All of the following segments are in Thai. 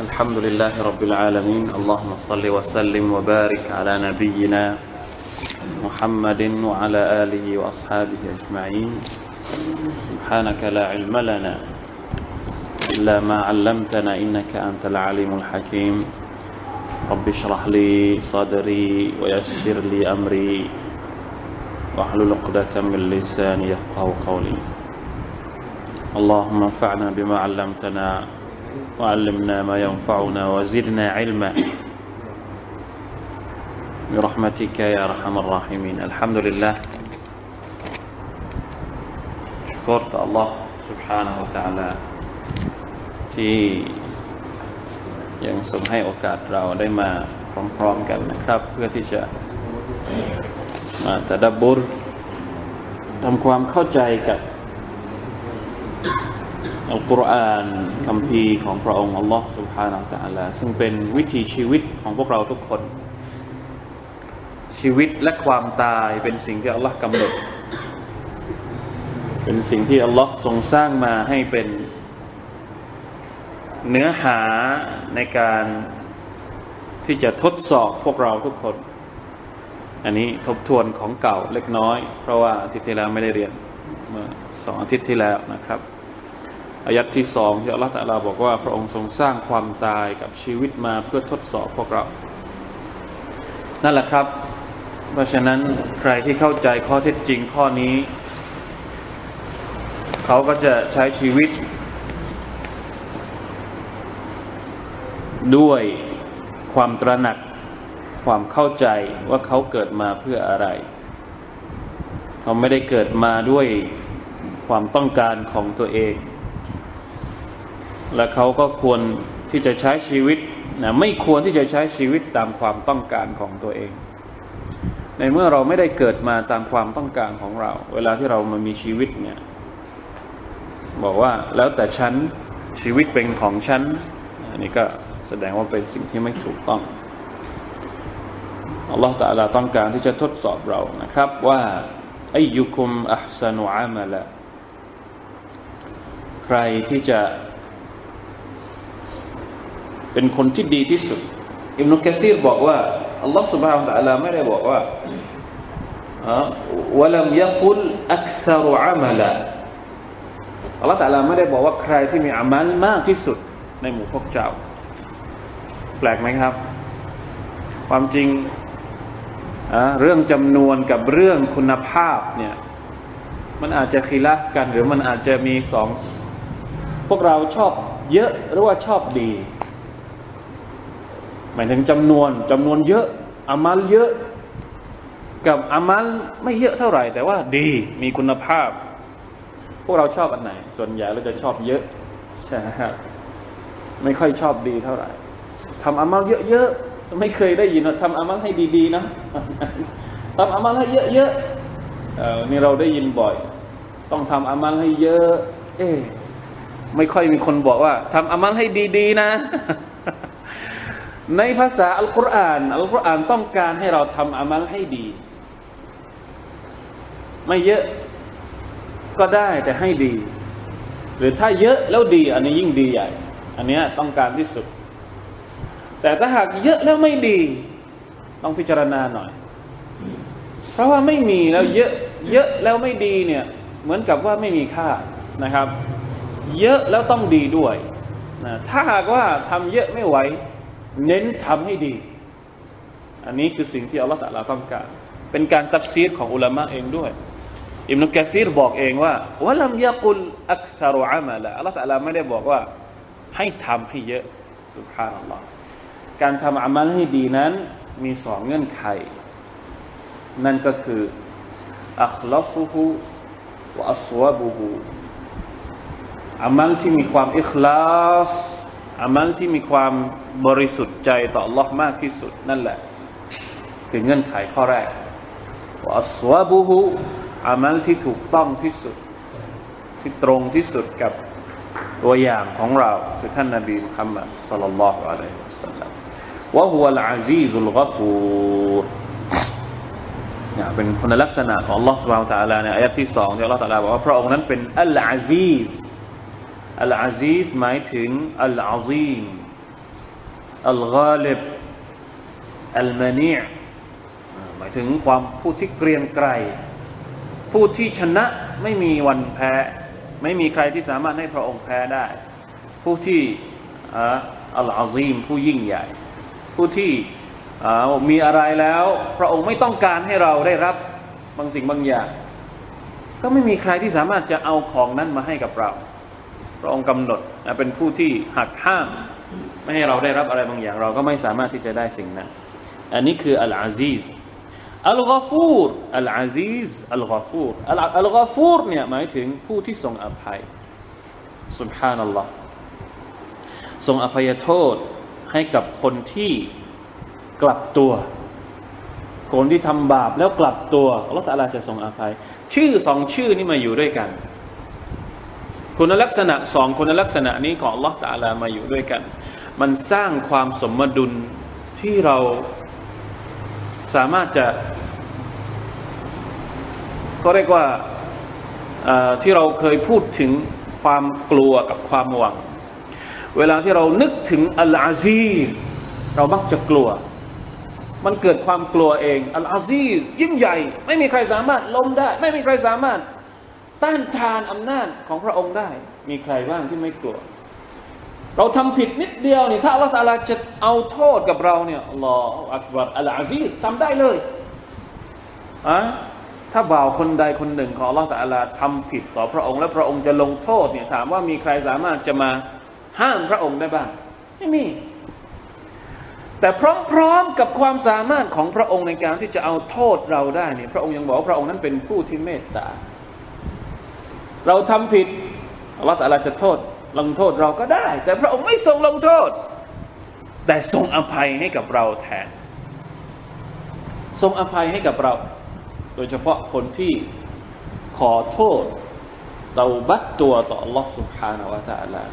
الحمد لله رب العالمين. اللهم صل وسلم وبارك على نبينا محمد وعلى آله وأصحابه أجمعين. سبحانك لا علم لنا إلا ما علمتنا إنك أنت العليم الحكيم. رب اشرح لي صدري ويسر لي أمري. واحلل عقدة من لساني يفقه قولي. اللهم انفعنا بما علمتنا وعلمنا ما ينفعنا وزدنا علما برحمتك يا ارحم الراحمين الحمد لله شكرت الله سبحانه وتعالى ที่ยังทรงให้โอกาสเราได้มาพร้อมๆกันนะครับ เพื่อที่จะมาตะดับบุรทำความเข้าใจกับ อัลกุรอานคำพีของพระองค์อัลลอฮ์สุบฮานาอัลลอซึ่งเป็นวิถีชีวิตของพวกเราทุกคน ชีวิตและความตายเป็นสิ่งที่อัลลอฮ์กำหนด เป็นสิ่งที่อัลลอฮ์ทรงสร้างมาให้เป็นเนื้อหาในการที่จะทดสอบพวกเราทุกคน อันนี้ทบทวนของเก่าเล็กน้อย เพราะว่าอาทิตย์ที่แล้วไม่ได้เรียนเมื่อสองอาทิตย์ที่แล้วนะครับ อายัดที่สองที่อัลลอฮฺตะลาบอกว่าพระองค์ทรงสร้างความตายกับชีวิตมาเพื่อทดสอบพวกเรา นั่นแหละครับ เพราะฉะนั้นใครที่เข้าใจข้อเท็จจริงข้อนี้ เขาก็จะใช้ชีวิต ด้วยความตระหนักความเข้าใจว่าเขาเกิดมาเพื่ออะไร เขาไม่ได้เกิดมาด้วยความต้องการของตัวเอง และเขาก็ควรที่จะใช้ชีวิตนะไม่ควรที่จะใช้ชีวิตตามความต้องการของตัวเอง ในเมื่อเราไม่ได้เกิดมาตามความต้องการของเรา เวลาที่เรามามีชีวิตเนี่ยบอกว่าแล้วแต่ฉันชีวิตเป็นของฉันอันนี้ก็แสดงว่าเป็นสิ่งที่ไม่ถูกต้องอัลลอฮฺตะลาต้องการที่จะทดสอบเรานะครับ ว่าอายุคุมอัพสนุอามาละใครที่จะ เป็นคนที่ดีที่สุด อิบนุกะซีรบอกว่าอัลลอฮฺ سبحانه และ تعالى ไม่ได้บอกว่าวะลัมยะกุลอักษรุอามัลอัลลอฮฺ تعالى ไม่ได้บอกว่าใครที่มีอามัลมากที่สุด ในหมู่พวกเจ้า แปลกไหมครับ ความจริงเรื่องจำนวนกับเรื่องคุณภาพเนี่ยมันอาจจะคีลาฟกัน หรือมันอาจจะมีสอง พวกเราชอบเยอะหรือว่าชอบดี หมายถึงจำนวนจำนวนเยอะอามัลเยอะ กับอามัลไม่เยอะเท่าไหร่ แต่ว่าดีมีคุณภาพ พวกเราชอบอันไหน ส่วนใหญ่เราจะชอบเยอะใช่ครับไม่ค่อยชอบดีเท่าไหร่ทำอามัลเยอะๆไม่เคยได้ยินว่าทำอามัลให้ดีๆนะทำอามัลให้เยอะๆนี่เราได้ยินบ่อย ต้องทำอามัลให้เยอะ เอ๊ไม่ค่อยมีคนบอกว่าทำอามัลให้ดีๆนะ ในภาษาอัลกุรอานอัลกุรอานต้องการให้เราทำอามัลให้ดี ไม่เยอะก็ได้แต่ให้ดี หรือถ้าเยอะแล้วดี อันนี้ยิ่งดีใหญ่ อันนี้ต้องการที่สุด แต่ถ้าหากเยอะแล้วไม่ดี ต้องพิจารณาหน่อย เพราะว่าไม่มีแล้วเยอะเยอะแล้วไม่ดีเนี่ยเหมือนกับว่าไม่มีค่านะครับ เยอะแล้วต้องดีด้วยนะถ้าหากว่าทำเยอะไม่ไหว เน้นทำให้ดี อันนี้คือสิ่งที่อัลลอฮฺตะลาต้องการ เป็นการตัฟซีรของอุลามะเองด้วย อิมนุกะซีรบอกเองว่าวะลัมยะกุลอักษรอามาละอัลลอฮฺตะลาไม่ได้บอกว่า ให้ทำให้เยอะสุบฮานัลลอฮ์การทำอามัลให้ดีนั้นมีสองเงื่อนไข นั่นก็คืออัคลาสุฮูวะอัสวะบุฮูอามัลที่มีความอิคลาส อามัลที่มีความบริสุทธิ์ใจต่อ Allah มากที่สุดนั่นแหละ คือเงื่อนไขข้อแรกวัาสวะบุหุอามัลที่ถูกต้องที่สุด ที่ตรงที่สุดกับตัวอย่างของเรา คือท่านนาบีมุฮัมมัดสัลลัลลอฮุอะลัยฮิวะสัลลัมวะฮุวัลอาซีซุลกัฟูรเป็นคุณลักษณะของ Allah สุบฮานตะลาในอายะที่สองที่ Allah ตะลาบอกว่าพระองค์นั้นเป็นอัลอาซีซ อัลอาซีซหมายถึงอัลอาซีมอัลกาลิบอัลมานีหมายถึงความผู้ที่เกรียงไกรผู้ที่ชนะไม่มีวันแพ้ ไม่มีใครที่สามารถให้พระองค์แพ้ได้ ผู้ที่อัลอาซีมผู้ยิ่งใหญ่ ผู้ที่มีอะไรแล้ว พระองค์ไม่ต้องการให้เราได้รับบางสิ่งบางอย่าง ก็ไม่มีใครที่สามารถจะเอาของนั้นมาให้กับเรา พระองค์กำหนดเป็นผู้ที่หักห้าม ไม่ให้เราได้รับอะไรบางอย่าง เราก็ไม่สามารถที่จะได้สิ่งนั้น อันนี้คืออัลอาซีซอัลกอฟูรอัลอาซีซอัลกอฟูรอัลกอฟูรเนี่ยหมายถึงผู้ที่ทรงอภัยสุบฮานัลลอฮ์ทรงอภัยโทษให้กับคนที่กลับตัว คนที่ทำบาปแล้วกลับตัวอัลลอฮฺตะลาจะทรงอภัย ชื่อสองชื่อนี้มาอยู่ด้วยกัน คุณลักษณะสองคุณลักษณะนี้ของลอฮฺตะลามาอยู่ด้วยกัน มันสร้างความสมดุลที่เราสามารถจะก็เรียกว่าที่เราเคยพูดถึงความกลัวกับความหวัง เวลาที่เรานึกถึงอัลอาซีเรามักจะกลัว มันเกิดความกลัวเอง อัลอาซียิ่งใหญ่ ไม่มีใครสามารถล้มได้ ไม่มีใครสามารถ ต้านทานอำนาจของพระองค์ได้ มีใครบ้างที่ไม่กลัว เราทำผิดนิดเดียวนี่ถ้าอัลลอฮฺจะเอาโทษกับเราเนี่ยอัลลอฮฺอักบัรอัลอาซีซทำได้เลยอะถ้าบ่าวคนใดคนหนึ่งของอัลลอฮฺตะลาทำผิดต่อพระองค์ และพระองค์จะลงโทษเนี่ยถามว่ามีใครสามารถจะมาห้ามพระองค์ได้บ้างไม่มีแต่พร้อมๆกับความสามารถของพระองค์ในการที่จะเอาโทษเราได้เนี่ยพระองค์ยังบอกว่าพระองค์นั้นเป็นผู้ที่เมตตา เราทำผิดอัลลอฮฺตะลาจะโทษลงโทษเราก็ได้ แต่พระองค์ไม่ทรงลงโทษ แต่ทรงอภัยให้กับเราแทน ทรงอภัยให้กับเราโดยเฉพาะคนที่ขอโทษเตาบัตตัวต่อ Allah سبحانه และ تعالى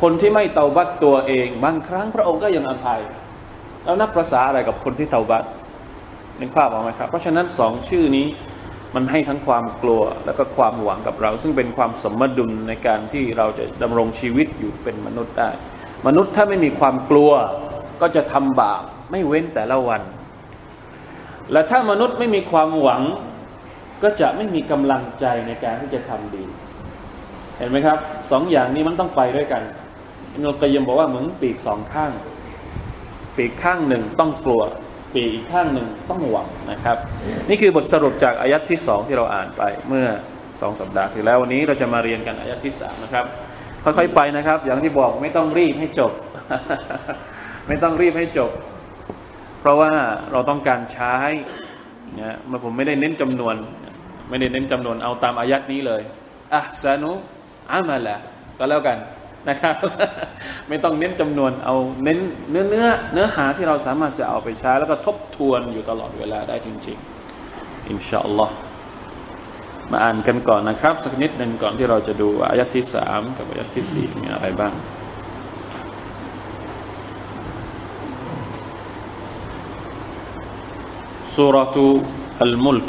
คนที่ไม่เตาบัตตัวเอง บางครั้งพระองค์ก็ยังอภัย แล้วนับประษาอะไรกับคนที่เตาบัตนึกภาพออกไหมครับ เพราะฉะนั้นสองชื่อนี้ มันให้ทั้งความกลัวแล้วก็ความหวังกับเรา ซึ่งเป็นความสมดุลในการที่เราจะดำรงชีวิตอยู่เป็นมนุษย์ได้ มนุษย์ถ้าไม่มีความกลัวก็จะทำบาปไม่เว้นแต่ละวัน และถ้ามนุษย์ไม่มีความหวัง ก็จะไม่มีกำลังใจในการที่จะทำดี เห็นไหมครับสองอย่างนี้มันต้องไปด้วยกันอินุกยมบอกว่าเหมือนปีกสองข้าง ปีกข้างหนึ่งต้องกลัว ปีกอีกข้างหนึ่งต้องหวังนะครับ นี่คือบทสรุปจากอายัดที่สองที่เราอ่านไปเมื่อสองสัปดาห์ที่แล้ววันนี้เราจะมาเรียนกันอายัดที่สามนะครับค่อยๆไปนะครับ อย่างที่บอกไม่ต้องรีบให้จบ ไม่ต้องรีบให้จบ เพราะว่าเราต้องการใช้เนี่ยมาผมไม่ได้เน้นจำนวน ไม่ได้เน้นจำนวนเอาตามอายัดนี้เลยอะซานุอามาละก็แล้วกัน นะครับ ไม่ต้องเน้นจำนวน เอาเน้นเนื้อเนื้อเนื้อหาที่เราสามารถจะเอาไปใช้ แล้วก็ทบทวนอยู่ตลอดเวลาได้จริงๆอินชาอัลลอฮ์มาอ่านกันก่อนนะครับ สักนิดหนึ่งก่อนที่เราจะดูอายัดที่สามกับอายัดที่สี่มีอะไรบ้าง سورة الملك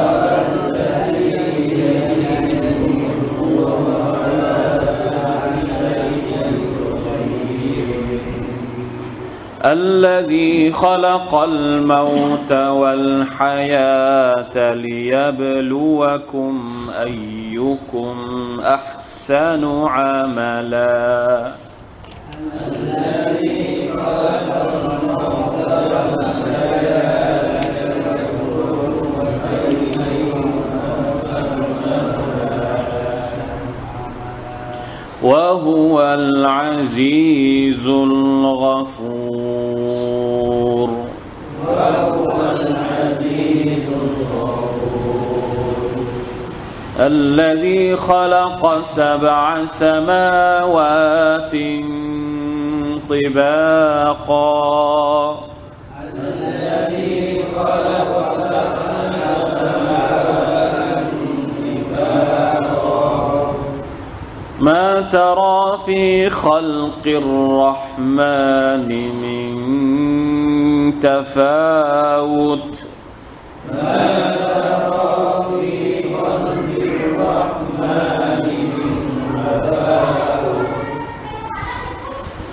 الذي خلق الموت والحياة ليبلوكم أيكم أحسن عملا. الذي خلق الموت والحياة وهو العزيز الغفور. الذي خلق سبع سماوات طباقا. الذي خلق سبع سماوات طباقا ما ترى في خلق الرحمن من تفاوت؟ ما ترى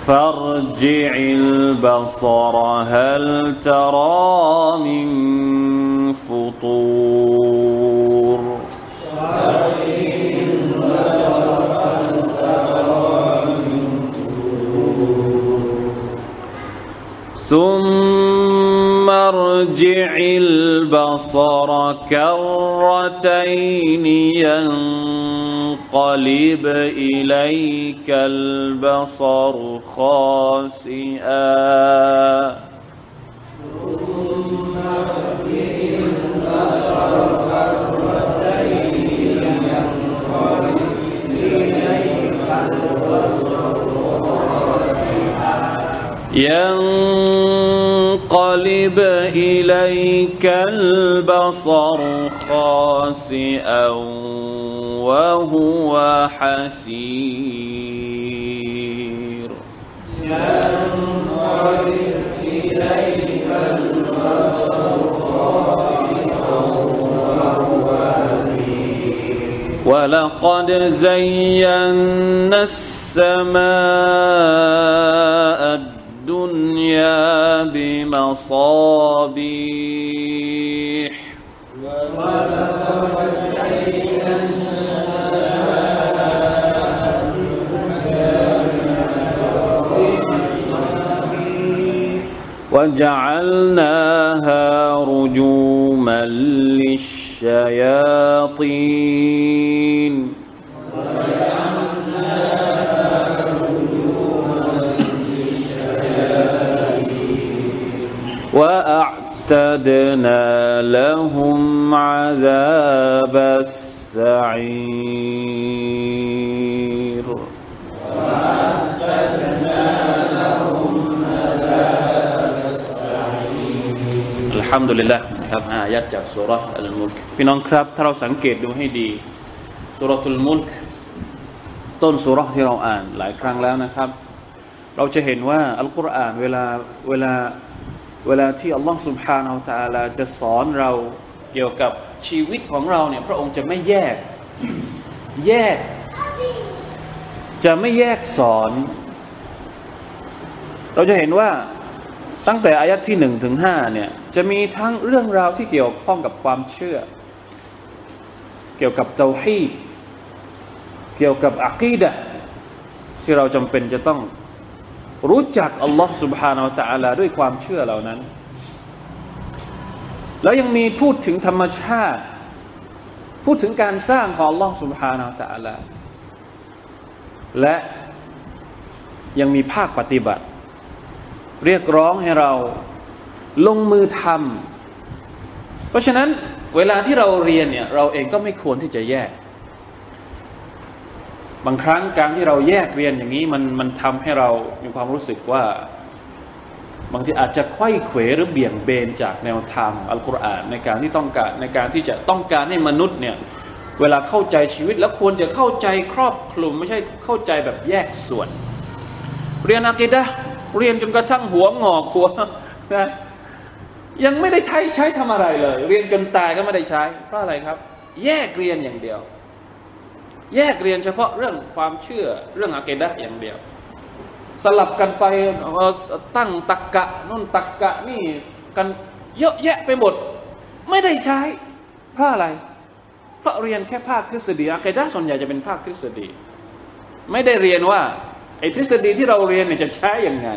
فارجع البصر هل ترى من فطور؟ ثم ارجع البصر كرتين ينقلب ينقلب إليك البصر خاسئا. ينقلب إليك البصر خاسئا. وهو حسير. ولقد زينا السماء الدنيا بمصابيح وجعلناها رجوما للشياطين. وأعتدنا لهم عذاب السعير. ฮัมดุลิลละนะครับอายัดจากสุรษอัลมุลกพี่น้องครับ ถ้าเราสังเกตดูให้ดีสุรอัลมุลกต้นสุรษที่เราอ่านหลายครั้งแล้วนะครับ เราจะเห็นว่าอัลกุรอานเวลาเวลาเวลาที่อัลลอฮ์สุบฮานาอัลตาลาจะสอนเราเกี่ยวกับชีวิตของเราเนี่ยพระองค์จะไม่แยก แยก จะไม่แยกสอน เราจะเห็นว่า ตั้งแต่อายัดที่หนึ่งถึงห้าเนี่ยจะมีทั้งเรื่องราวที่เกี่ยวข้องกับความเชื่อ เกี่ยวกับเตาฮีเกี่ยวกับอักีดะที่เราจำเป็นจะต้องรู้จักอัลลอฮ์ سبحانه และ تعالى ด้วยความเชื่อเหล่านั้น แล้วยังมีพูดถึงธรรมชาติ พูดถึงการสร้างของอัลลอฮ์ سبحانه และ تعالى และยังมีภาคปฏิบัติ เรียกร้องให้เราลงมือทำเพราะฉะนั้นเวลาที่เราเรียนเนี่ยเราเองก็ไม่ควรที่จะแยก บางครั้งการที่เราแยกเรียนอย่างนี้มันมันทำให้เรามีความรู้สึกว่า บางทีอาจจะไข้เขวหรือเบี่ยงเบนจากแนวทางอัลกุรอานในการที่ต้องการในการที่จะต้องการให้มนุษย์เนี่ยเวลาเข้าใจชีวิตแล้วควรจะเข้าใจครอบคลุม ไม่ใช่เข้าใจแบบแยกส่วน เรียนอะกิดะ เรียนจนกระทั่งหัวงอกหัวนะยังไม่ได้ใช้ใช้ทำอะไรเลย เรียนจนตายก็ไม่ได้ใช้ เพราะอะไรครับ แยกเรียนอย่างเดียว แยกเรียนเฉพาะเรื่องความเชื่อเรื่องอาเกดะอย่างเดียว สลับกันไปตั้งตักกะนู่นตักกะนี่กันเยอะแยะไปหมด ไม่ได้ใช้ เพราะอะไร เพราะเรียนแค่ภาคทฤษฎีอาเกดะส่วนใหญ่จะเป็นภาคทฤษฎี ไม่ได้เรียนว่า ไอ้ทฤษฎีที่เราเรียนเนี่ยจะใช้อย่างไง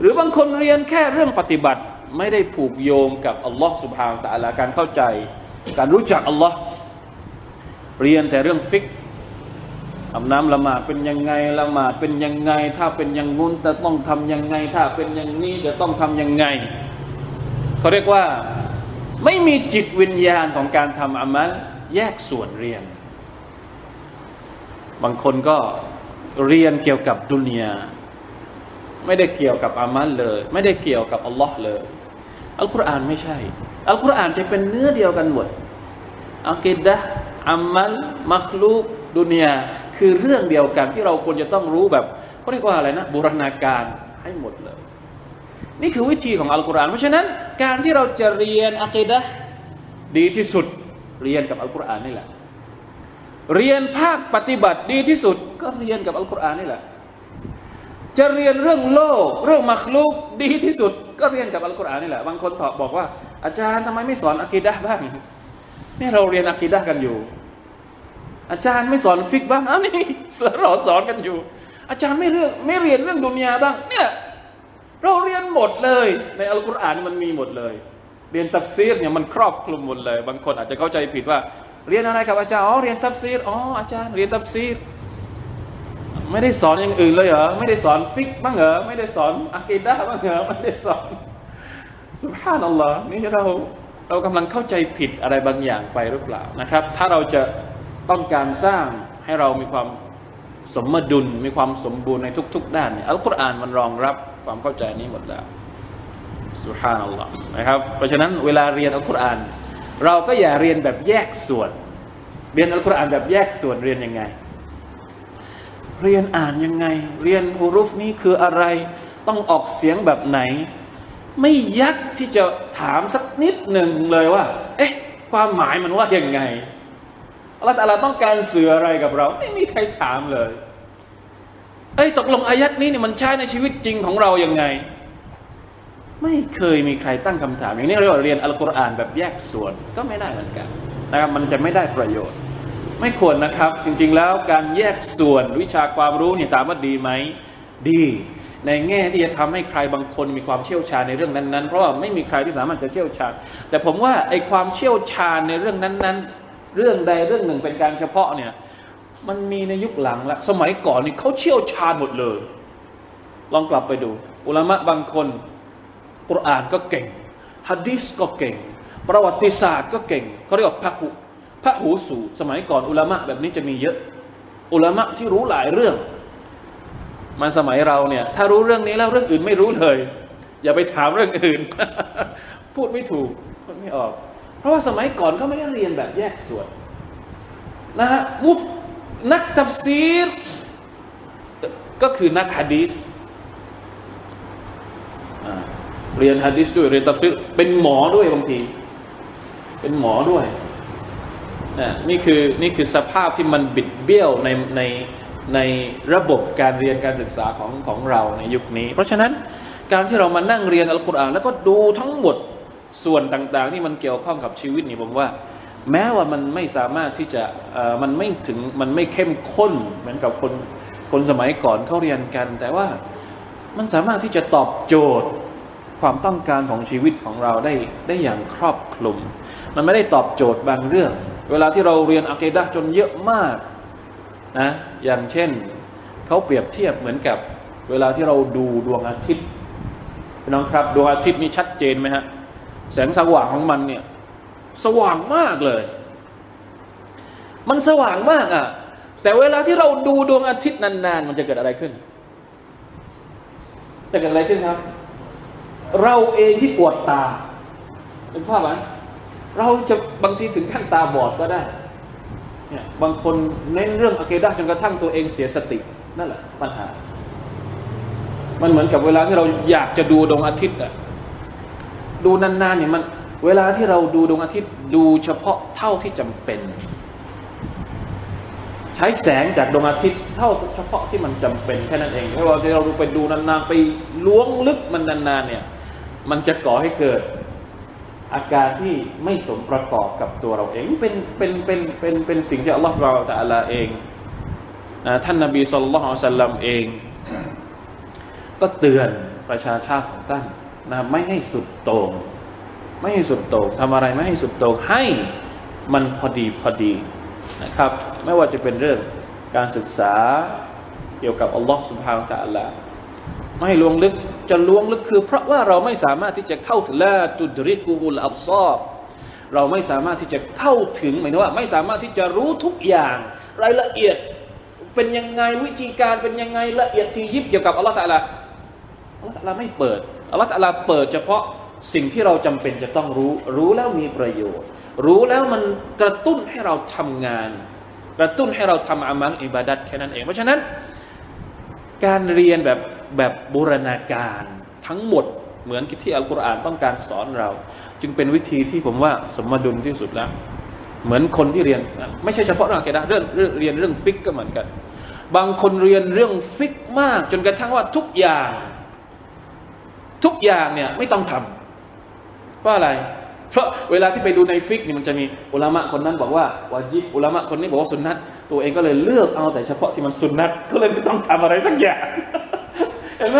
หรือบางคนเรียนแค่เรื่องปฏิบัติไม่ได้ผูกโยงกับอัลลอฮ์สุบฮานตะลาการเข้าใจ การรู้จักอัลลอฮ์เรียนแต่เรื่องฟิกอาบน้ำละหมาดเป็นยังไงละหมาดเป็นยังไง ถ้าเป็นอย่างงู้นจะต้องทํำยังไง ถ้าเป็นอย่างนี้จะต้องทํำยังไงเขาเรียกว่าไม่มีจิตวิญญาณของการทำอามัลแยกส่วนเรียน บางคนก็ เรียนเกี่ยวกับดุนยาไม่ได้เกี่ยวกับอามัลเลย ไม่ได้เกี่ยวกับอัลลอฮ์เลย อัลกุรอานไม่ใช่ อัลกุรอานจะเป็นเนื้อเดียวกันหมดอักิดะอามัลมัคลูกดุนยาคือเรื่องเดียวกันที่เราควรจะต้องรู้แบบเขาเรียกว่าอะไรนะบูรณาการให้หมดเลย นี่คือวิธีของอัลกุรอานเพราะฉะนั้นการที่เราจะเรียนอักิดะดีที่สุดเรียนกับอัลกุรอานนี่แหละ เรียนภาคปฏิบัติดีที่สุด ก็เรียนกับอัลกุรอานนี่แหละ จะเรียนเรื่องโลก เรื่องมักลุกดีที่สุด ก็เรียนกับอัลกุรอานนี่แหละ บางคนตอบบอกว่า อาจารย์ทำไมไม่สอนอะกีดะบ้างนี่เราเรียนอะกีดะกันอยู่ อาจารย์ไม่สอนฟิกบ้างอ้าวนี่เราสอนกันอยู่ อาจารย์ไม่เรื่องไม่เรียนเรื่องดุนยาบ้าง เนี่ยเราเรียนหมดเลย ในอัลกุรอานมันมีหมดเลย เรียนตัฟซีรเนี่ยมันครอบคลุมหมดเลย บางคนอาจจะเข้าใจผิดว่า เรียนอะไรกับอาจารย์อ๋อเรียนตัฟซีรอ๋ออาจารย์เรียนตัฟซีรไม่ได้สอนอย่างอื่นเลยเหรอไม่ได้สอนฟิกฮ์บ้างเหรอไม่ได้สอนอะกีดะบ้างเหรอไม่ได้สอนسبحان اللهนี่เราเรากำลังเข้าใจผิดอะไรบางอย่างไปหรือเปล่านะครับ ถ้าเราจะต้องการสร้างให้เรามีความสมดุลมีความสมบูรณ์ในทุก ๆ ด้านเนี่ยอัลกุรอานมันรองรับความเข้าใจนี้หมดแล้วสุภาพนัลลอฮ์นะครับ เพราะฉะนั้นเวลาเรียนอัลกุรอาน เราก็อย่าเรียนแบบแยกส่วน เรียนอัลกุรอานแบบแยกส่วนเรียนยังไง เรียนอ่านยังไง เรียนฮุรุฟนี้คืออะไร ต้องออกเสียงแบบไหน ไม่ยักที่จะถามสักนิดหนึ่งเลยว่า เอ๊ะ ความหมายมันว่ายังไงอัลลอฮฺต้องการสื่ออะไรกับเรา ไม่มีใครถามเลย เอ้ยตกลงอายัดนี้เนี่ยมันใช้ในชีวิตจริงของเรายัางไง ไม่เคยมีใครตั้งคำถาม อย่างนี้เราเรียนอัลกุรอานแบบแยกส่วนก็ไม่ได้เหมือนกันนะครับมันจะไม่ได้ประโยชน์ ไม่ควรนะครับ จริงๆแล้วการแยกส่วนวิชาความรู้เนี่ยตามว่าดีไหมดี ในแง่ที่จะทำให้ใครบางคนมีความเชี่ยวชาญในเรื่องนั้นๆ เพราะว่าไม่มีใครที่สามารถจะเชี่ยวชาญ แต่ผมว่าไอ้ความเชี่ยวชาญในเรื่องนั้นๆ เรื่องใดเรื่องหนึ่งเป็นการเฉพาะเนี่ยมันมีในยุคหลังละสมัยก่อนนี่เขาเชี่ยวชาญหมดเลย ลองกลับไปดู อุลามะบางคน กุรอานก็เก่งฮะดีสก็เก่ง ประวัติศาสตร์ก็เก่งเขาเรียกว่าพระหุพระหูสูตรสมัยก่อนอุลามะแบบนี้จะมีเยอะ อุลามะที่รู้หลายเรื่อง มาสมัยเราเนี่ย ถ้ารู้เรื่องนี้แล้วเรื่องอื่นไม่รู้เลย อย่าไปถามเรื่องอื่น พูดไม่ถูกพูดไม่ออก เพราะว่าสมัยก่อนเขาไม่ได้เรียนแบบแยกส่วนนะฮะมุฟนักตัฟซีรก็คือนักฮะดีส เรียนฮะดีสด้วยเรียนตัฟซีรเป็นหมอด้วยบางที เป็นหมอด้วยนี่คือนี่คือสภาพที่มันบิดเบี้ยวในในในระบบการเรียนการศึกษาของของเราในยุคนี้ เพราะฉะนั้นการที่เรามานั่งเรียนอัลกุรอานแล้วก็ดูทั้งหมดส่วนต่าง ๆ ที่มันเกี่ยวข้องกับชีวิตนี่ผมว่า แม้ว่ามันไม่สามารถที่จะมันไม่ถึงมันไม่เข้มข้นเหมือนกับคนคนสมัยก่อนเขาเรียนกัน แต่ว่ามันสามารถที่จะตอบโจทย์ ความต้องการของชีวิตของเราได้ได้อย่างครอบคลุม มันไม่ได้ตอบโจทย์บางเรื่อง เวลาที่เราเรียนอะเกดะจนเยอะมากนะอย่างเช่นเขาเปรียบเทียบเหมือนกับเวลาที่เราดูดวงอาทิตย์พี่น้องครับดวงอาทิตย์นี่ชัดเจนไหมฮะแสงสว่างของมันเนี่ยสว่างมากเลย มันสว่างมากอะ แต่เวลาที่เราดูดวงอาทิตย์นานๆ มันจะเกิดอะไรขึ้น จะเกิดอะไรขึ้นครับ เราเองที่ปวดตาเป็นภาพไหมเราจะบางทีถึงขั้นตาบอดก็ได้เนี่ยบางคนเน้นเรื่องอะเกดะจนกระทั่งตัวเองเสียสติ นั่นแหละปัญหา มันเหมือนกับเวลาที่เราอยากจะดูดวงอาทิตย์อะดูนานๆเนี่ยมัน เวลาที่เราดูดวงอาทิตย์ดูเฉพาะเท่าที่จำเป็น ใช้แสงจากดวงอาทิตย์เท่าเฉพาะที่มันจำเป็นแค่นั้นเองถ้าเราที่เราดูไปดูนานๆไปล้วงลึกมันนานๆเนี่ย มันจะก่อให้เกิดอาการที่ไม่สมประกอบกับตัวเราเองเป็นเป็นเป็นเป็นเป็นสิ่งที่อัลลอฮฺเราแต่ลลเองนะท่านนบีสุลต่านสัลลัมเอง ก็เตือนประชาชาติของท่านนะไม่ให้สุดโต่งไม่ให้สุดโต่งทำอะไรไม่ให้สุดโต่งให้มันพอดีพอดีนะครับ ไม่ว่าจะเป็นเรื่องการศึกษาเกี่ยวกับอัลลอฮฺสุบฮานตะอัลลไม่ให้ลวงลึก จะลวงลึกคือ เพราะว่าเราไม่สามารถที่จะเข้าถึงละตุดริกูลอับซอบเราไม่สามารถที่จะเข้าถึงหมายถึงว่า ไม่สามารถที่จะรู้ทุกอย่าง รายละเอียดเป็นยังไงวิธีการเป็นยังไงละเอียดที่ยิบเกี่ยวกับอัลลอฮฺตะลาอัลลอฮฺตะลาไม่เปิดอัลลอฮฺตะลาเปิดเฉพาะสิ่งที่เราจำเป็นจะต้องรู้ รู้แล้วมีประโยชน์ รู้แล้วมันกระตุ้นให้เราทำงาน กระตุ้นให้เราทำอามัลอิบาดัตแค่นั้นเอง เพราะฉะนั้น การเรียนแบบแบบบูรณาการทั้งหมดเหมือนที่อัลกุรอานต้องการสอนเรา จึงเป็นวิธีที่ผมว่าสมดุลที่สุดแล้ว เหมือนคนที่เรียน ไม่ใช่เฉพาะเรื่องอะคดะเรื่องเรียนเรื่องฟิกก็เหมือนกัน บางคนเรียนเรื่องฟิกมาก จนกระทั่งว่าทุกอย่าง ทุกอย่างเนี่ยไม่ต้องทำเพราะอะไร เพราะเวลาที่ไปดูในฟิกนี่มันจะมีอุลามะคนนั้นบอกว่าวาจิบอุลามะคนนี้บอกว่าสุนนัตตัวเองก็เลยเลือกเอาแต่เฉพาะที่มันสุนนัตก็เลยไม่ต้องทำอะไรสักอย่างเห็นไหม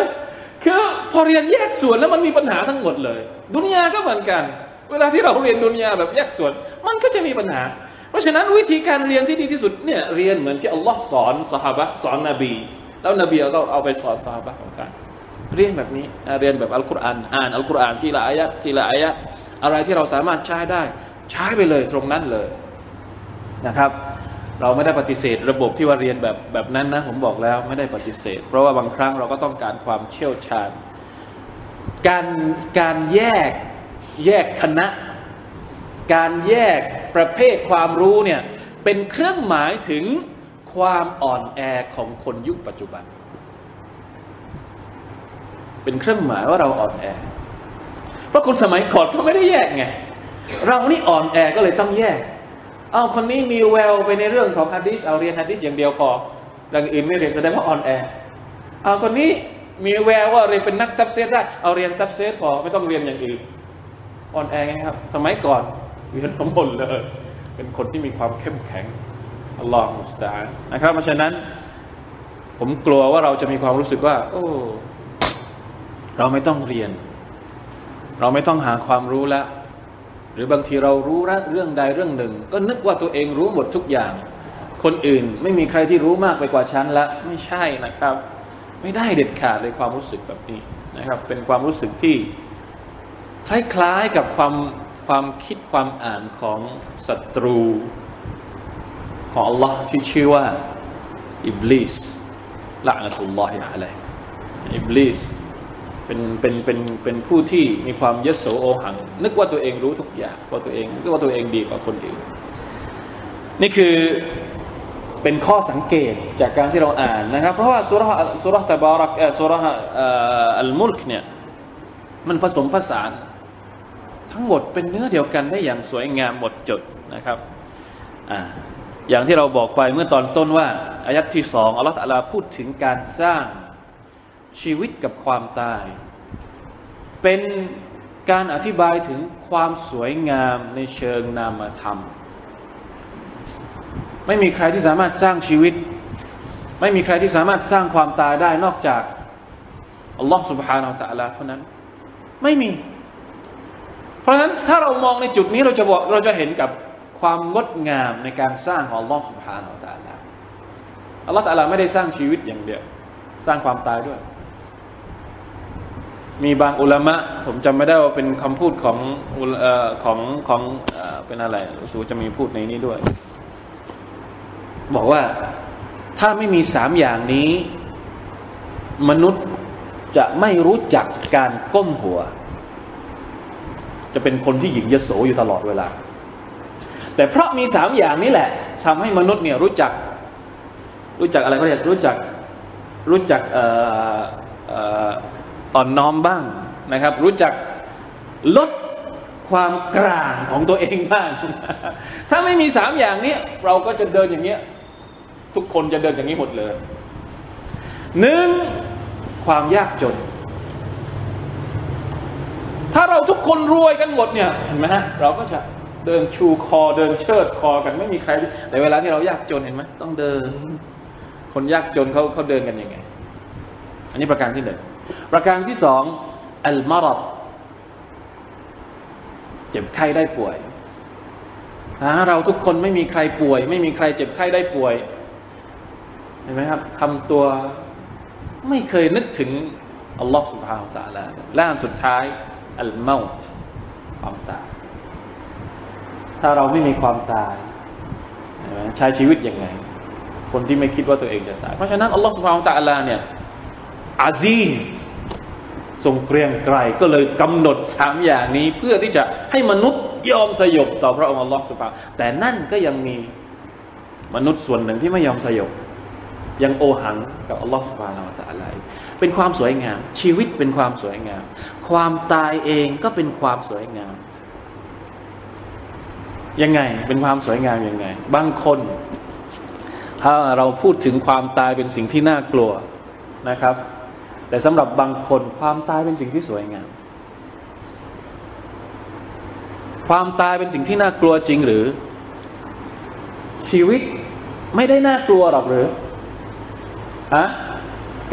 คือพอเรียนแยกส่วนแล้วมันมีปัญหาทั้งหมดเลย ดุนยาก็เหมือนกัน เวลาที่เราเรียนดุนยาแบบแยกส่วน มันก็จะมีปัญหา เพราะฉะนั้นวิธีการเรียนที่ดีที่สุดเนี่ยเรียนเหมือนที่อัลลอฮ์สอนสหายสอนนบี แล้วนบีก็เอาไปสอนสหายของท่านเรียนแบบนี้เรียนแบบอัลกุรอานอ่านอัลกุรอานทีละอายะทีละอายะ อะไรที่เราสามารถใช้ได้ ใช้ไปเลยตรงนั้นเลยนะครับ เราไม่ได้ปฏิเสธ ระบบที่ว่าเรียนแบบแบบนั้นนะผมบอกแล้วไม่ได้ปฏิเสธ เพราะว่าบางครั้งเราก็ต้องการความเชี่ยวชาญ การการแยกแยกคณะ การแยกประเภทความรู้เนี่ยเป็นเครื่องหมายถึงความอ่อนแอของคนยุคปัจจุบัน เป็นเครื่องหมายว่าเราอ่อนแอ เพราะคนสมัยก่อนเขาไม่ได้แยกไงเรานี่อ่อนแอก็เลยต้องแยก เอาคนนี้มีแววไปในเรื่องของฮะดิษเอาเรียนฮะดิษอย่างเดียวพอเรื่องอื่นไม่เรียนแสดงว่าอ่อนแอเอาคนนี้มีแววว่าเรียนเป็นนักตัฟซีรได้เอาเรียนตัฟซีรพอไม่ต้องเรียนอย่างอื่นอ่อนแอไงครับ สมัยก่อนเรียนทั้งหมดเลย เป็นคนที่มีความเข้มแข็งอัลลอฮฺมุสตานะครับ เพราะฉะนั้น ผมกลัวว่าเราจะมีความรู้สึกว่า โอ้ เราไม่ต้องเรียน เราไม่ต้องหาความรู้แล้ว หรือบางทีเรารู้เรื่องใดเรื่องหนึ่ง ก็นึกว่าตัวเองรู้หมดทุกอย่าง คนอื่นไม่มีใครที่รู้มากไปกว่าฉันละไม่ใช่นะครับ ไม่ได้เด็ดขาดเลยความรู้สึกแบบนี้นะครับ เป็นความรู้สึกที่ คล้ายๆกับความความคิดความอ่านของศัตรูของ Allah ที่ชื่อว่าอิบลิสละนะตุลลอฮิอะลัยอิบลิส เป็นเป็นเป็นเป็นผู้ที่มีความยโสโอหัง นึกว่าตัวเองรู้ทุกอย่างว่าตัวเองนึกว่าตัวเองดีกว่าคนอื่น นี่คือเป็นข้อสังเกตจากการที่เราอ่านนะครับ เพราะว่าสุรสุรตบารักสุรอัลมุลกเนี่ยมันผสมผสาน ทั้งหมดเป็นเนื้อเดียวกันได้อย่างสวยงามหมดจดนะครับออย่างที่เราบอกไปเมื่อตอนต้นว่าอายัดที่สองอัลลอฮฺพูดถึงการสร้าง ชีวิตกับความตาย เป็นการอธิบายถึงความสวยงามในเชิงนามธรรม ไม่มีใครที่สามารถสร้างชีวิต ไม่มีใครที่สามารถสร้างความตายได้นอกจากอัลลอฮฺ سبحانه และ تعالى เท่านั้น ไม่มี เพราะฉะนั้นถ้าเรามองในจุดนี้เราจะบอกเราจะเห็นกับความงดงามในการสร้างของอัลลอฮฺ سبحانه และ تعالى อัลลอฮฺ تعالى ไม่ได้สร้างชีวิตอย่างเดียว สร้างความตายด้วย มีบางอุลามะ ผมจำไม่ได้ว่าเป็นคำพูดของอของของเป็นอะไรรู้สึกจะมีพูดในนี้ด้วย บอกว่าถ้าไม่มีสามอย่างนี้ มนุษย์จะไม่รู้จักการก้มหัว จะเป็นคนที่หญิงยโสอยู่ตลอดเวลา แต่เพราะมีสามอย่างนี้แหละทำให้มนุษย์เนี่ยรู้จัก รู้จักอะไรก็เรียกรู้จักรู้จักอ่อ อ่อนน้อมบ้างนะครับ รู้จักลดความกลางของตัวเองบ้าง ถ้าไม่มีสามอย่างนี้เราก็จะเดินอย่างเนี้ย ทุกคนจะเดินอย่างนี้หมดเลยหนึ่งความยากจน ถ้าเราทุกคนรวยกันหมดเนี่ยเห็นไหมฮะเราก็จะเดินชูคอเดินเชิดคอกันไม่มีใคร แต่เวลาที่เรายากจนเห็นไหมต้องเดิน คนยากจนเขาเขาเดินกันยังไง อันนี้ประการที่หนึ่ง ประการที่สองอัลมารดเจ็บไข้ได้ป่วยถ้าเราทุกคนไม่มีใครป่วย ไม่มีใครเจ็บไข้ได้ป่วย เห็นไหมครับทำตัวไม่เคยนึกถึงอัลลอฮฺสุบฮาวตะลาล่าสุดท้าย อัลเมาต์ความตายถ้าเราไม่มีความตายใช้ชีวิตยังไง คนที่ไม่คิดว่าตัวเองจะตาย เพราะฉะนั้นอัลลอฮฺสุบฮานตะอัลาเนี่ยอาซีส ทรงเกรียงไกรก็เลยกำหนดสามอย่างนี้ เพื่อที่จะให้มนุษย์ยอมสยบต่อพระองค์อัลลอฮฺสุบฮานแต่นั่นก็ยังมีมนุษย์ส่วนหนึ่งที่ไม่ยอมสยบ ยังโอหังกับอัลลอฮฺสุบฮานาอัลลอฮฺเป็นความสวยงาม ชีวิตเป็นความสวยงาม ความตายเองก็เป็นความสวยงาม ยังไงเป็นความสวยงามยังไง บางคน ถ้าเราพูดถึงความตายเป็นสิ่งที่น่ากลัวนะครับ แต่สำหรับบางคนความตายเป็นสิ่งที่สวยงาม ความตายเป็นสิ่งที่น่ากลัวจริงหรือ ชีวิตไม่ได้น่ากลัวหรอกหรือฮะ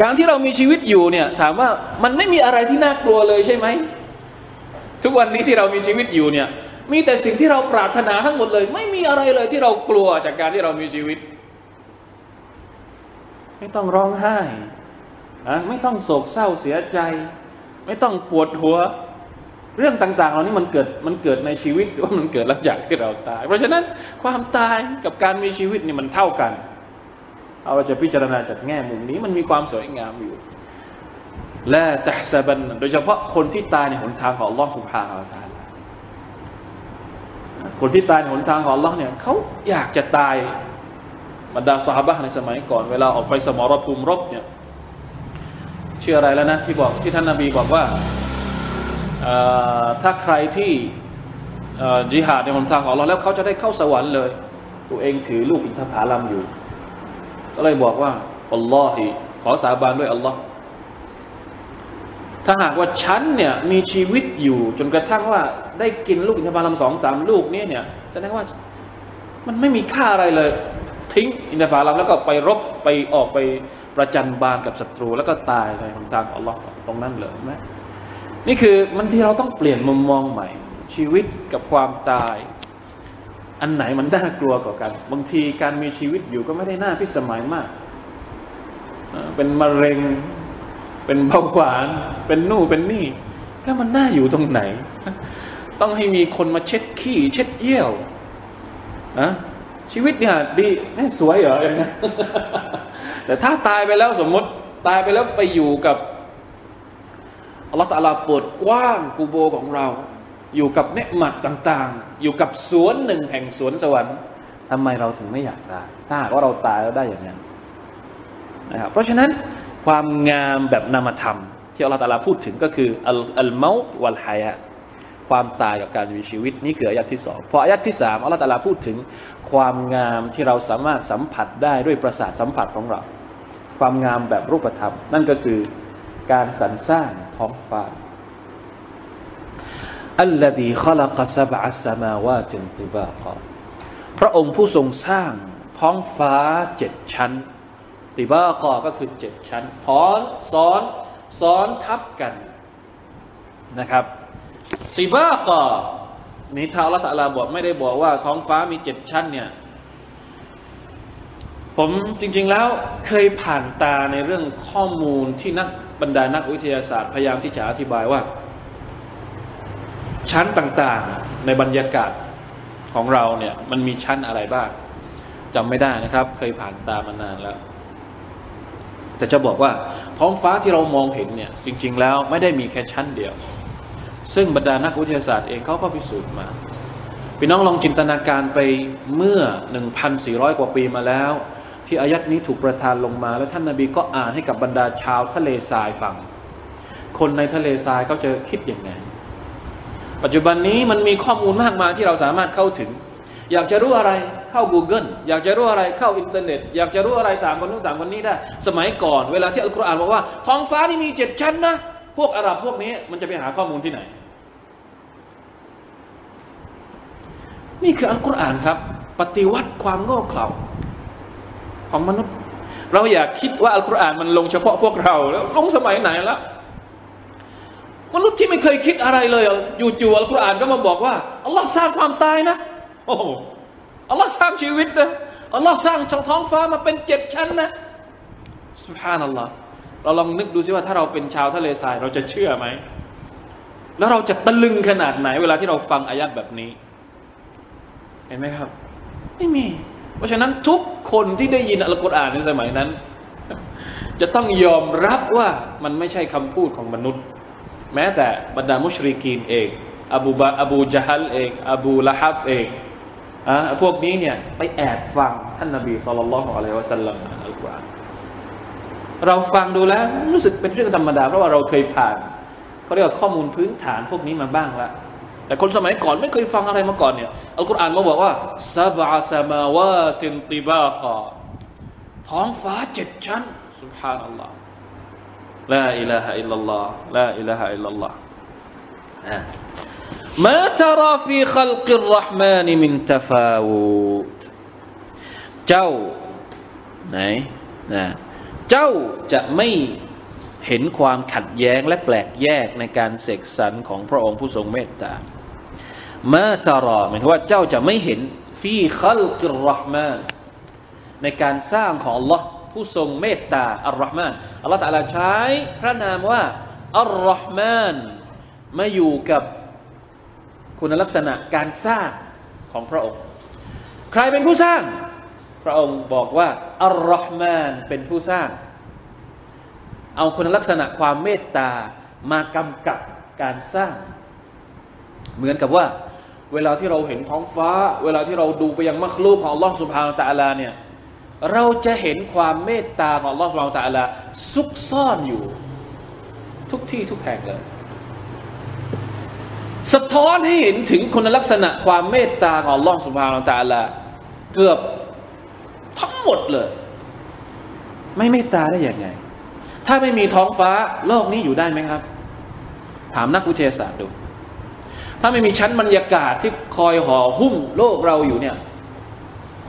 การที่เรามีชีวิตอยู่เนี่ย ถามว่ามันไม่มีอะไรที่น่ากลัวเลยใช่ไหม ทุกวันนี้ที่เรามีชีวิตอยู่เนี่ย มีแต่สิ่งที่เราปรารถนาทั้งหมดเลย ไม่มีอะไรเลยที่เรากลัวจากการที่เรามีชีวิต ไม่ต้องร้องไห้ ไม่ต้องโศกเศร้าเสียใจ ไม่ต้องปวดหัว เรื่องต่างๆ เหล่านี้มันเกิดมันเกิดในชีวิตว่ามันเกิดหลังจากที่เราตาย เพราะฉะนั้นความตายกับการมีชีวิตนี่มันเท่ากัน เอาเราจะพิจารณาจากแง่มุมนี้มันมีความสวยงามอยู่และแต่สบันโดยเฉพาะคนที่ตายในหนทางของลอสุภาอัลตาคนที่ตายในหนทางของ Allah เนี่ยเขาอยากจะตายบรรดาสหบะในสมัยก่อน เวลาออกไปสมรภูมิรบเนี่ย ชื่ออะไรแล้วนะที่บอกที่ท่านนาบีบอกว่าถ้าใครที่จิหาดในหนทางของ Allah แล้วเขาจะได้เข้าสวรรค์เลย ตัวเองถือลูกอินทผลัมอยู่ ก็เลยบอกว่าอัลลอฮิขอสาบานด้วยอัลลอฮ์ถ้าหากว่าฉันเนี่ยมีชีวิตอยู่ จนกระทั่งว่าได้กินลูกอินทผลัมสองสามลูกนี้เนี่ยแสดงว่ามันไม่มีค่าอะไรเลย ทิ้งอินทผลัมแล้วก็ไปรบไปออกไป ประจันบานกับศัตรูแล้วก็ตายในทางอัลลอฮ์ตรงนั้นเลยไหมนี่คือมันที่เราต้องเปลี่ยนมุมมองใหม่ ชีวิตกับความตาย อันไหนมันน่ากลัวกว่ากัน บางทีการมีชีวิตอยู่ก็ไม่ได้น่าพิสมัยมาก เป็นมะเร็ง เป็นเบาหวาน เป็นนู่เป็นนี่ แล้วมันน่าอยู่ตรงไหน ต้องให้มีคนมาเช็ดขี้ เช็ดเยี่ยวนะชีวิตเนี่ยดีสวยเหรออย่างนี้ แต่ถ้าตายไปแล้วสมมติตายไปแล้วไปอยู่กับอัลลอฮฺตาลาเปิดกว้างกูโบของเรา อยู่กับเนืหมัดต่างๆ อยู่กับสวนหนึ่งแห่งสวนสวรรค์ทำไมเราถึงไม่อยากตายถ้าหากว่าเราตายแล้วได้อย่างนั้นนะครับเพราะฉะนั้นความงามแบบนามธรรม ที่อัลลอฮฺตาลาพูดถึงก็คืออัลอัลเมาต์วัลฮะความตายกับการมีชีวิตนี่คืออายะที่สองพออายะที่สามอัลลอฮฺตาลาพูดถึงความงามที่เราสามารถสัมผัสได้ด้วยประสาทสัมผัสของเรา ความงามแบบรูปธรรม นั่นก็คือการสรรสร้างท้องฟ้าอัลลอฮีขลักสบะสมาวาตินติบาคพระองค์ผู้ทรงสร้างท้องฟ้าเจ็ดชั้น ติบากอก็คือเจ็ดชั้นพอนซ้อนซ้อนทับกันนะครับ ติบากอนี่ท้าละตะลาบอกไม่ได้บอกว่าท้องฟ้ามีเจ็ดชั้นเนี่ย ผมจริงๆแล้วเคยผ่านตาในเรื่องข้อมูลที่นักบรรดานักวิทยาศาสตร์พยายามที่จะอธิบายว่า ชั้นต่างๆในบรรยากาศของเราเนี่ย มันมีชั้นอะไรบ้างจำไม่ได้นะครับ เคยผ่านตามานานแล้ว แต่จะบอกว่าท้องฟ้าที่เรามองเห็นเนี่ย จริง ๆ แล้วไม่ได้มีแค่ชั้นเดียว ซึ่งบรรดานักวิทยาศาสตร์เองเขาก็พิสูจน์มาพี่น้องลองจินตนาการไปเมื่อ 1,400 กว่าปีมาแล้ว ที่อายะฮ์นี้ถูกประทานลงมา แล้วท่านนาบีก็อ่านให้กับบรรดาชาวทะเลทรายฟัง คนในทะเลทรายเขาจะคิดอย่างไง ปัจจุบันนี้มันมีข้อมูลมากมายที่เราสามารถเข้าถึง อยากจะรู้อะไรเข้า Google อยากจะรู้อะไรเข้าอินเทอร์เน็ต อยากจะรู้อะไรต่างคนนู้นต่างคนนี้ได้ สมัยก่อนเวลาที่อัลกุรอานบอกว่าท้องฟ้านี่มีเจ็ดชั้นนะ พวกอาหรับพวกนี้มันจะไปหาข้อมูลที่ไหน นี่คืออัลกุรอานครับ ปฏิวัติความโง่เขลา ของมนุษย์ เราอยากคิดว่าอัลกุรอานมันลงเฉพาะพวกเราแล้วลงสมัยไหนแล้วมนุษย์ที่ไม่เคยคิดอะไรเลยจู่ๆอัลกุรอานก็มาบอกว่าอัลลอฮ์สร้างความตายนะโอ้อัลลอฮ์สร้างชีวิตนะอัลลอฮ์สร้างท้องฟ้ามาเป็นเจ็ดชั้นนะสุภานัลลอฮ์เราลองนึกดูซิว่าถ้าเราเป็นชาวทะเลทรายเราจะเชื่อไหม แล้วเราจะตะลึงขนาดไหน เวลาที่เราฟังอายัดแบบนี้ เห็นไหมครับ ไม่มี เพราะฉะนั้นทุกคนที่ได้ยินอัลกุรอานในสมัยนั้น จะต้องยอมรับว่ามันไม่ใช่คำพูดของมนุษย์ แม้แต่บรรดามุชริกีนเองอบูบาอบูจฮัลเองอบูละฮับเองอะพวกนี้เนี่ยไปแอบฟังท่านนบีสุลต่านละฮ์อะลัยฮิวะสัลลัมอัลกุรอานเราฟังดูแล้วรู้สึกเป็นเรื่องธรรมดา เพราะว่าเราเคยผ่านเขาเรียกว่าข้อมูลพื้นฐานพวกนี้มาบ้างแล้ว แต่คนสมัยก่อนไม่เคยฟังอะไรมาก่อนเนี่ยอัลกุรอานมาบอกว่าسبع سماوات طباقاท้องฟ้าเจ็ดชั้นسبحان الله لا إله إلا الله لا إله إلا الله ما ترى في خلق الرحمن من تفاوتเจ้าไหนนะเจ้าจะไม่เห็นความขัดแย้งและแปลกแยกในการเสกสรรของพระองค์ผู้ทรงเมตตา มาตารอหมายถึงว่าเจ้าจะไม่เห็นฟีขัลกิรห์มานในการสร้างของ Allah ผู้ทรงเมตตาอัลลอฮ์มานอัลลอฮ์ตะลาใช้พระนามว่าอัลลอฮ์มานมาอยู่กับคุณลักษณะการสร้างของพระองค์ ใครเป็นผู้สร้าง พระองค์บอกว่าอัลลอฮ์มานเป็นผู้สร้าง เอาคุณลักษณะความเมตตามากำกับการสร้าง เหมือนกับว่า เวลาที่เราเห็นท้องฟ้า เวลาที่เราดูไปยังมัคลูกของอัลลอฮ์สุบฮานาตะอาลาเนี่ยเราจะเห็นความเมตตาของอัลลอฮ์สุบฮานาตะอาลาซุกซ่อนอยู่ ทุกที่ทุกแห่งเลยสะท้อนให้เห็นถึงคุณลักษณะความเมตตาของอัลลอฮ์สุบฮานาตะอาลาเกือบทั้งหมดเลย ไม่เมตตาได้อย่างไง ถ้าไม่มีท้องฟ้าโลกนี้อยู่ได้ไหมครับ ถามนักวิทยาศาสตร์ดู ถ้าไม่มีชั้นบรรยากาศที่คอยห่อหุ้มโลกเราอยู่เนี่ย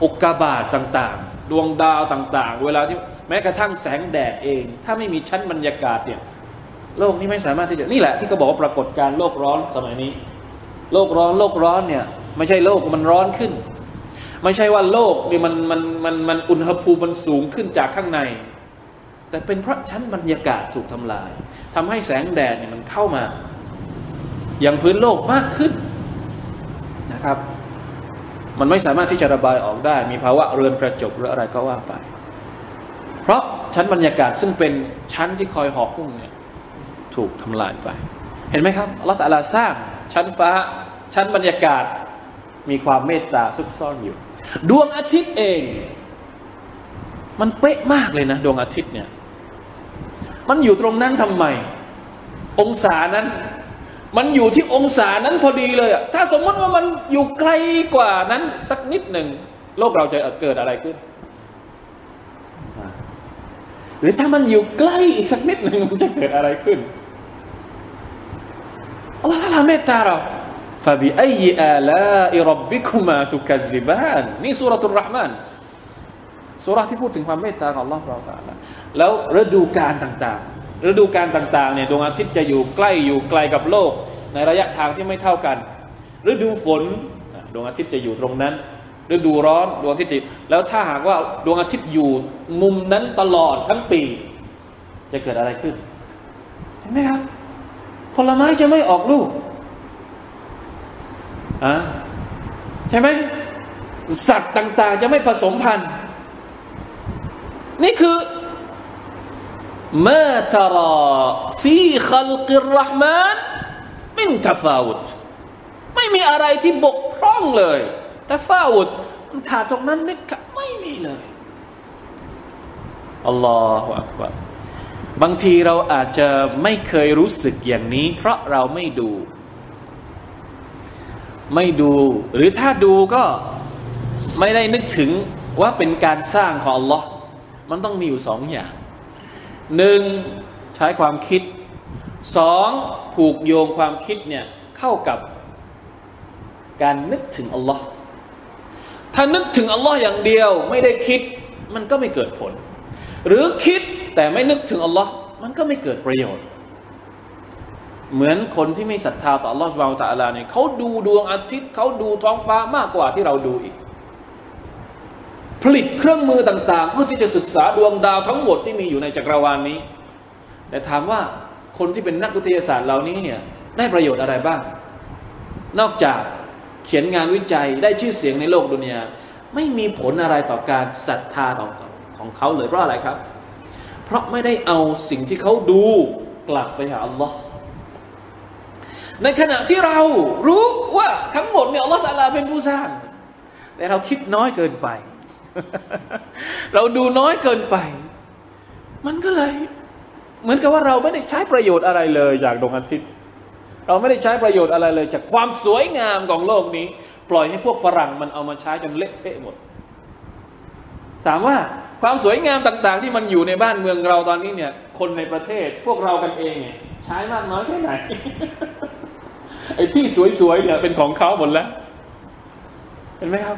อุกกาบาตต่างๆ ดวงดาวต่างๆ เวลาที่แม้กระทั่งแสงแดดเอง ถ้าไม่มีชั้นบรรยากาศเนี่ยโลกนี้ไม่สามารถที่จะนี่แหละที่เขาบอกว่าปรากฏการโลกร้อนสมัยนี้ โลกร้อนโลกร้อนเนี่ยไม่ใช่โลกมันร้อนขึ้น ไม่ใช่ว่าโลกนี่มันมันมันมันอุณหภูมิมันสูงขึ้นจากข้างใน แต่เป็นเพราะชั้นบรรยากาศถูกทำลายทำให้แสงแดดเนี่ยมันเข้ามา อย่างพื้นโลกมากขึ้นนะครับ มันไม่สามารถที่จะระบายออกได้ มีภาวะเรือนกระจกหรืออะไรก็ว่าไป เพราะชั้นบรรยากาศซึ่งเป็นชั้นที่คอยหอหุ้มเนี่ยถูกทำลายไป เห็นไหมครับอัลลอฮฺตะลาสร้างชั้นฟ้า ชั้นบรรยากาศมีความเมตตาซุกซ่อนอยู่ ดวงอาทิตย์เอง มันเป๊ะมากเลยนะ ดวงอาทิตย์เนี่ย มันอยู่ตรงนั้นทำไม องศานั้น มันอยู่ที่องศานั้นพอดีเลยอะถ้าสมมติว่ามันอยู่ไกลกว่านั้นสักนิดหนึ่งโลกเราจะเกิดอะไรขึ้น หรือถ้ามันอยู่ใกล้อีกสักนิดหนึ่งมันจะเกิดอะไรขึ้นอัลลอฮฺละเมตตาเราฟาบิอัยอาลาอิรับบิคุมาตุกัซิบานนี่สุรทูลรหมานสุรที่พูดถึงความเมตตาของ Allah เราตาละแล้วฤดูกาลต่าง ๆ ฤดูกาลต่างๆเนี่ยดวงอาทิตย์จะอยู่ใกล้อยู่ไกลกับโลก ในระยะทางที่ไม่เท่ากัน ฤดูฝนดวงอาทิตย์จะอยู่ตรงนั้น ฤดูร้อนดวงอาทิตย์แล้วถ้าหากว่าดวงอาทิตย์อยู่มุมนั้นตลอดทั้งปี จะเกิดอะไรขึ้นใช่ไหมครับผลไม้จะไม่ออกลูกอะใช่ไหมสัตว์ต่าง ๆ จะไม่ผสมพันธุ์นี่คือ มาตราฟีขัลกิรรห์มานมินตฟาวุตไม่มีอะไรที่บกพร่องเลยตฟาวุตถ้าตรงนั้นนิดไม่มีเลยอัลลอฮฺอักบารบางทีเราอาจจะไม่เคยรู้สึกอย่างนี้ เพราะเราไม่ดู ไม่ดู หรือถ้าดูก็ไม่ได้นึกถึงว่าเป็นการสร้างของ Allah มันต้องมีอยู่สองอย่าง หนึ่งใช้ความคิดสองผูกโยงความคิดเนี่ยเข้ากับการนึกถึง Allah ถ้านึกถึง Allah อย่างเดียว ไม่ได้คิดมันก็ไม่เกิดผล หรือคิดแต่ไม่นึกถึงอัลลอฮ์มันก็ไม่เกิดประโยชน์ เหมือนคนที่ไม่ศรัทธาต่ออัลลอฮ์สุบานตะอัลาเนี่ยเขาดูดวงอาทิตย์เขาดูท้องฟ้ามากกว่าที่เราดูอีก ผลิตเครื่องมือต่าง ๆ เพื่อที่จะศึกษาดวงดาวทั้งหมดที่มีอยู่ในจักรวาลนี้ แต่ถามว่าคนที่เป็นนักวิทยาศาสตร์เหล่านี้เนี่ยได้ประโยชน์อะไรบ้าง นอกจากคขียนงานวิจัยได้ชื่อเสียงในโลกดุนยาไม่มีผลอะไรต่อการศรัทธาของของเขาเลยเพราะอะไรครับ เพราะไม่ได้เอาสิ่งที่เขาดูกลับไปหาอัลลอฮ์ในขณะที่เรารู้ว่าทั้งหมดเนี่ยอัลลอฮ์ตาลาเป็นผู้สร้าง แต่เราคิดน้อยเกินไป เราดูน้อยเกินไป มันก็เลย เหมือนกับว่าเราไม่ได้ใช้ประโยชน์อะไรเลยจากดวงอาทิตย์ เราไม่ได้ใช้ประโยชน์อะไรเลย จากความสวยงามของโลกนี้ ปล่อยให้พวกฝรั่งมันเอามาใช้จนเละเทะหมด ถามว่าความสวยงามต่าง ๆ ที่มันอยู่ในบ้านเมืองเราตอนนี้เนี่ย คนในประเทศพวกเรากันเองเนี่ยใช้มากน้อยแค่ไหนไอ้ที่สวยๆเนี่ยเป็นของเขาหมดแล้ว เห็นไหมครับ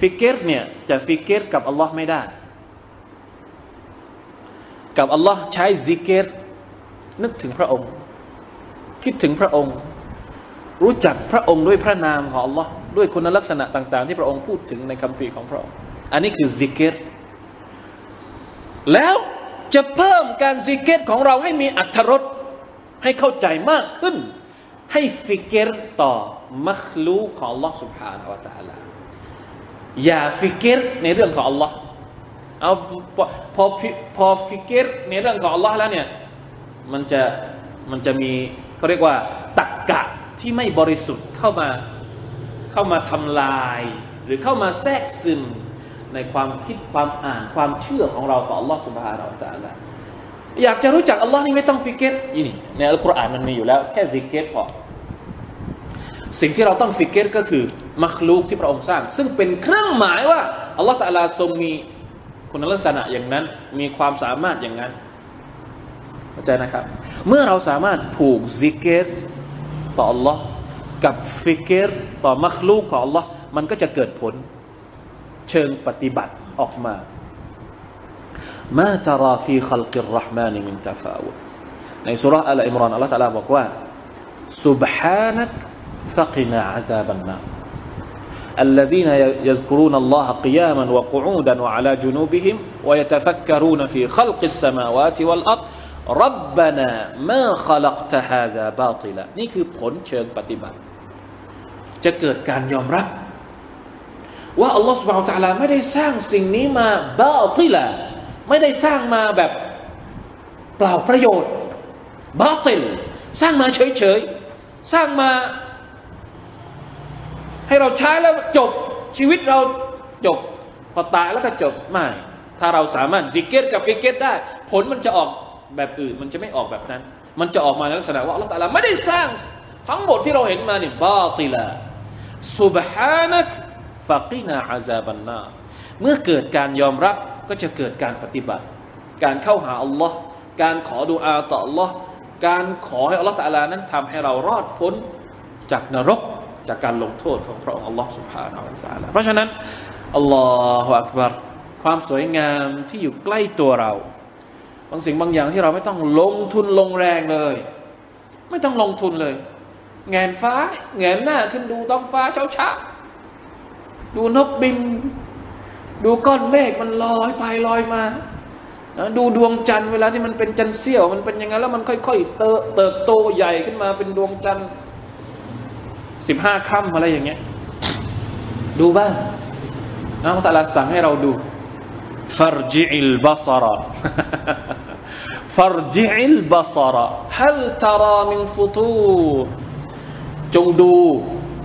ฟิกเกตเนี่ยจะฟิกเกตกับอัลลอฮ์ไม่ได้ กับอัลลอฮ์ใช้ซิกเกตนึกถึงพระองค์ คิดถึงพระองค์ รู้จักพระองค์ด้วยพระนามของอัลลอฮ์ด้วยคุณลักษณะต่าง ๆ ที่พระองค์พูดถึงในคำพีของพระองค์ อันนี้คือซิกเกตแล้วจะเพิ่มการซิกเกตของเราให้มีอัตรสให้เข้าใจมากขึ้น ให้ฟิกเกตต่อมัคลูของ Allah سبحانه และ تعالى อย่าฟิกเกตในเรื่องของ Allah เอาพอพอพอฟิกเกตในเรื่องของ Allah แล้วเนี่ยมันจะมันจะมีเขาเรียกว่าตักกะที่ไม่บริสุทธิ์เข้ามาเข้ามาทำลาย หรือเข้ามาแทรกซึมในความคิดความอ่านความเชื่อของเราต่อ Allah سبحانه และ تعالى อยากจะรู้จักอัลลอฮ์นี่ไม่ต้องฟิกเกตนี่ในอัลกุรอานมันมีอยู่แล้ว แค่ซิกเกตพอ สิ่งที่เราต้องฟิกเกตก็คือมัคลูกที่พระองค์สร้าง ซึ่งเป็นเครื่องหมายว่าอัลลอฮ์ตะลาทรงมีคุณลักษณะอย่างนั้น มีความสามารถอย่างนั้นเข้าใจนะครับ เมื่อเราสามารถผูกซิกเกตต่ออัลลอฮ์กับฟิกเกตต่อมัคลูกของอัลลอฮ์มันก็จะเกิดผลเชิงปฏิบัติออกมามาตราฟีขลกิรห์มานิมินตฟาวในสุราอัลอิมรานอัลลอฮฺตะลาบอกว่า سبحانك فقنا عذاب النار الذين يذكرون الله قياما وقعودا وعلى جنوبهم ويتفكرون في خلق السماوات والأرض ربنا ما خلقت هذا باطلا นี่คือผลเชิงปฏิบัติ จะเกิดการยอมรับว่าอัลลอฮฺสุบฮานตะลาไม่ได้สร้างสิ่งนี้มาบาติละไม่ได้สร้างมาแบบเปล่าประโยชน์บาติลสร้างมาเฉยๆ สร้างมา ให้เราใช้แล้วจบชีวิตเราจบ พอตายแล้วก็จบไม่ ถ้าเราสามารถซิกเกตกับฟิกเกตได้ ผลมันจะออกแบบอื่น มันจะไม่ออกแบบนั้น มันจะออกมาในลักษณะว่าอัลลอฮฺไม่ได้สร้างทั้งหมดที่เราเห็นมาเนี่ยบาติละ سبحانك ฟากีนาอาซาบันนาเมื่อเกิดการยอมรับก็จะเกิดการปฏิบัติ การเข้าหาอัลลอฮ์การขอดุอาต่ออัลลอฮ์การขอให้อัลลอฮ์ตะลานั้นทำให้เรารอดพ้นจากนรก จากการลงโทษของพระองค์อัลลอฮ์สุบฮานาอัลลอฮ์เพราะฉะนั้นอัลลอฮฺอักบารความสวยงามที่อยู่ใกล้ตัวเรา บางสิ่งบางอย่างที่เราไม่ต้องลงทุนลงแรงเลย ไม่ต้องลงทุนเลยแงนฟ้าแงนหน้าขึ้นดูท้องฟ้าเช้าเช้าดูนกบิน ดูก้อนเมฆมันลอยไปลอยมาดูดวงจันทร์เวลาที่มันเป็นจันทร์เสี้ยว มันเป็นยังไงแล้วมันค่อยๆเติบเติบโตใหญ่ขึ้นมาเป็นดวงจันทร์ สิบห้าค่ำอะไรอย่างเงี้ย ดูบ้างนะพระตาลาสั่งให้เราดูฟารจิอิลบาซาระฟารจิอิลบาซาระฮัลตารามินฟุตูจงดู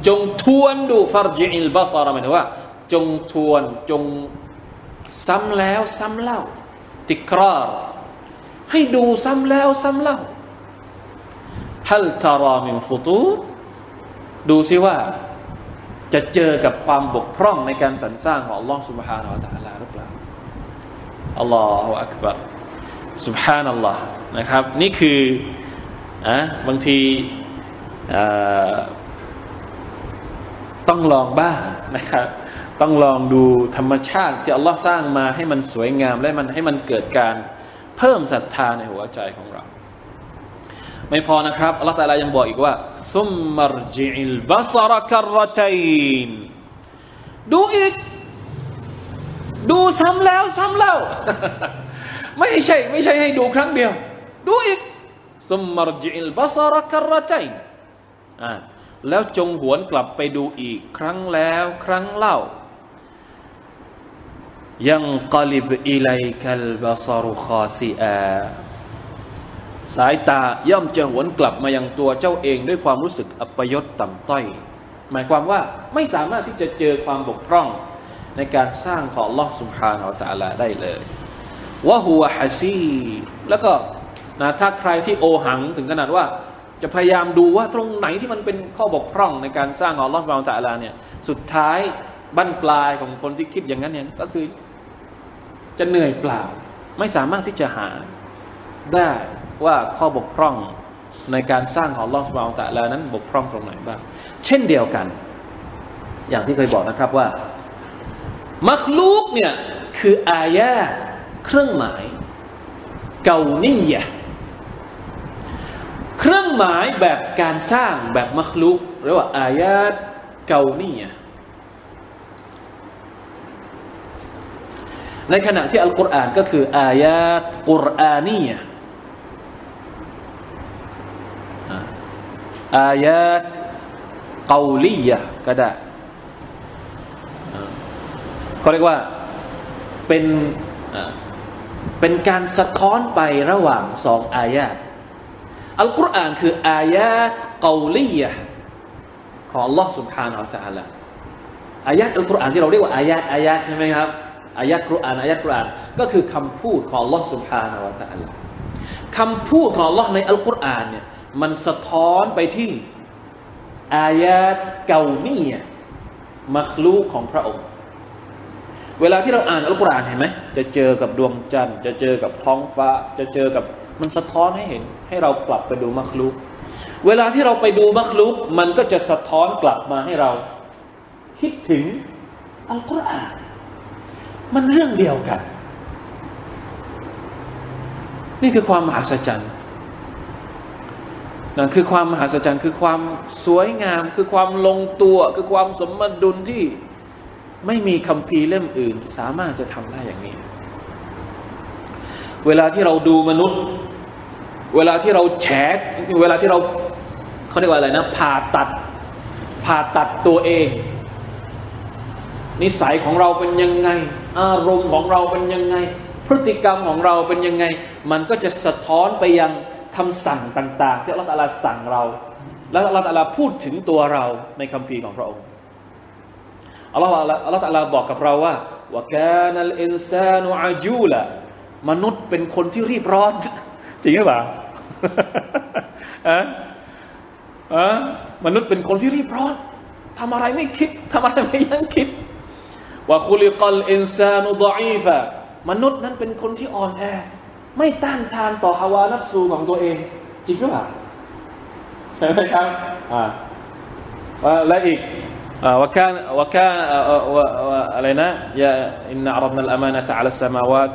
จงทวนดูฟารจิอิลบาซาระหมายถึงว่า จงทวนจงซ้ำแล้วซ้ำเล่า ติกรารให้ดูซ้ำแล้วซ้ำเล่าฮัลตารามินฟุตู ดูซิว่าจะเจอกับความบกพร่องในการสรรสร้างของอัลลอฮ์สุบฮานาอัลตะลาหรือเปล่าอัลลอฮฺอักบัรสุบฮานัลลอฮ์นะครับ นี่คืออะบางทีต้องลองบ้างนะครับ ต้องลองดูธรรมชาติที่อัลลอฮ์สร้างมาให้มันสวยงามและมันให้มันเกิดการเพิ่มศรัทธาในหัวใจของเรา ไม่พอนะครับอัลลอฮ์ตาลายังบอกอีกว่า ซุมมรจิอิลบาซารคารตัยนดูอีก ดูซ้ำแล้วซ้ำเล่า ไม่ใช่ ไม่ใช่ให้ดูครั้งเดียว ดูอีกซุมมรจิอิลบาซารคารตัยนอ่าแล้วจงหวนกลับไปดูอีก ครั้งแล้วครั้งเล่า ยังกลิบอิไลคัลบาซารุคาซีอา สายตาย่อมจะหวนกลับมายังตัวเจ้าเองด้วยความรู้สึกอัปยศต่ำต้อย หมายความว่าไม่สามารถที่จะเจอความบกพร่องในการสร้างของลอสุภาอัลตะลาได้เลยวะฮัวฮัซีแล้วก็นะถ้าใครที่โอหังถึงขนาดว่าจะพยายามดูว่าตรงไหนที่มันเป็นข้อบกพร่องในการสร้างขอัลลอฮฺบางตะลาเนี่ยสุดท้ายบั้นปลายของคนที่คิดอย่างนั้นเนี่ยก็คือจะเหนื่อยเปล่า ไม่สามารถที่จะหาได้ ว่าข้อบกพร่องในการสร้างของลอฮฺบางตะแลานั้นบกพร่องตรงไหนบ้าง เช่นเดียวกัน อย่างที่เคยบอกนะครับว่า มัคลูกเนี่ย คืออายะเครื่องหมาย เกาเนียเครื่องหมายแบบการสร้างแบบมัคลุกเรียกว่าอายาเกาเนียในขณะที่อัลกุรอานก็คืออายาตกุรอานีย อายาตเกาลียก็ได้เขาเรียกว่าเป็นเป็นการสะท้อนไประหว่างสองอายาตอัลกุรอานคืออายะกาลียะของ Allah سبحانه และ تعالى อายะอัลกุรอานที่เราเรียกว่าอายะอายะใช่ไหมครับอายะกุรอานอายะกุรอานก็คือคำพูดของ Allah سبحانه และ تعالى คำพูดของ Allah ในอัลกุรอานเนี่ย มันสะท้อนไปที่ อายะเกานียมัคลูกของพระองค์ เวลาที่เราอ่านอัลกุรอานเห็นไหมจะเจอกับดวงจันทร์ จะเจอกับท้องฟ้า จะเจอกับมันสะท้อนให้เห็น ให้เรากลับไปดูมัคลุกเวลาที่เราไปดูมัคลุกมันก็จะสะท้อนกลับมาให้เรา คิดถึงอัลกุรอานมันเรื่องเดียวกัน นี่คือความมหัศจรรย์ นั่นคือความมหัศจรรย์ คือความสวยงาม คือความลงตัว คือความสมดุลที่ไม่มีคำพีเล่มอื่น สามารถจะทำได้อย่างนี้ เวลาที่เราดูมนุษย์ เวลาที่เราแฉเวลาที่เราเขาเรียกว่าอะไรนะผ่าตัดผ่าตัดตัวเอง นิสัยของเราเป็นยังไง อารมณ์ของเราเป็นยังไง พฤติกรรมของเราเป็นยังไง มันก็จะสะท้อนไปยัง คำสั่งต่าง ๆ ที่อัลลอฮฺสั่งเรา แล้วอัลลอฮฺพูดถึงตัวเราในคัมภีร์ของพระองค์อัลลอฮฺอัลลอฮฺบอกกับเราว่าว่ากานัลอินซานุอาจูละมนุษย์เป็นคนที่รีบร้อน จริงหรือเปล่าอะอะมนุษย์เป็นคนที่รีบร้อนทำอะไรไม่คิดทำอะไรไม่ยังคิดว่าคุลิกลอินซานุดอีฟะมนุษย์นั้นเป็นคนที่อ่อนแอ ไม่ต้านทานต่อฮาวานัฟซูของตัวเอง จริงหรือเปล่าใช่ไหมครับอ่าและอีกว่าการว่าการอะไรนะยาอินนัอัรดนัลอามานะตะอัลสมาวาต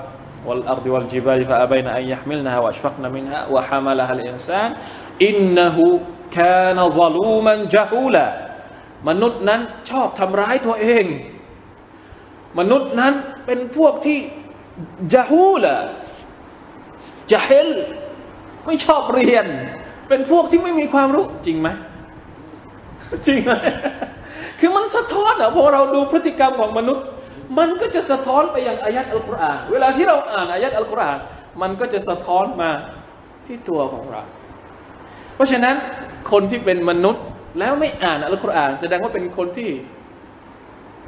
والأرض والجبال فأبين أن يحملنها وأشفقن منها وحملها الإنسان إنه كان ظلوما جهولا มนุษย์นั้นชอบทำร้ายตัวเอง มนุษย์นั้นเป็นพวกที่จาฮูละ จะเฮลไม่ชอบเรียน เป็นพวกที่ไม่มีความรู้จริงไหมจริงไหมคือมันสะท้อนอะพอเราดูพฤติกรรมของมนุษย์ มันก็จะสะท้อนไปยังอายัดอัลกุรอานเวลาที่เราอ่านอายัดอัลกุรอานมันก็จะสะท้อนมาที่ตัวของเรา เพราะฉะนั้นคนที่เป็นมนุษย์แล้วไม่อ่านอัลกุรอาน แสดงว่าเป็นคนที่